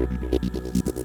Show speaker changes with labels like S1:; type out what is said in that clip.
S1: Yeah.